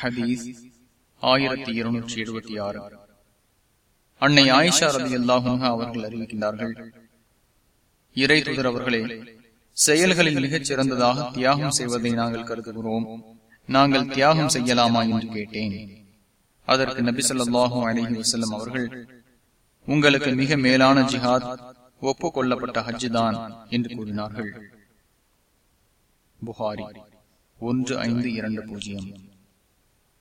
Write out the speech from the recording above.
ஹதீஸ் ஆயிரத்தி இருநூற்றி எழுபத்தி ஆறு. அன்னை ஆயிஷா ரவி அல்லாஹும் அவர்கள் அறிவிக்கின்றார்கள் இறை தூதர் அவர்களே செயல்களில் மிகச் சிறந்ததாக தியாகம் செய்வதை நாங்கள் கருதுகிறோம். நாங்கள் தியாகம் செய்யலாமா என்று கேட்டேன். அதற்கு நபி சொல்லாஹும் அலஹி வசல்லம் அவர்கள் உங்களுக்கு மிக மேலான ஜிஹாத் ஒப்புக் கொள்ளப்பட்ட ஹஜ் தான் என்று கூறினார்கள். புகாரி ஒன்று ஐந்து இரண்டு பூஜ்ஜியம்.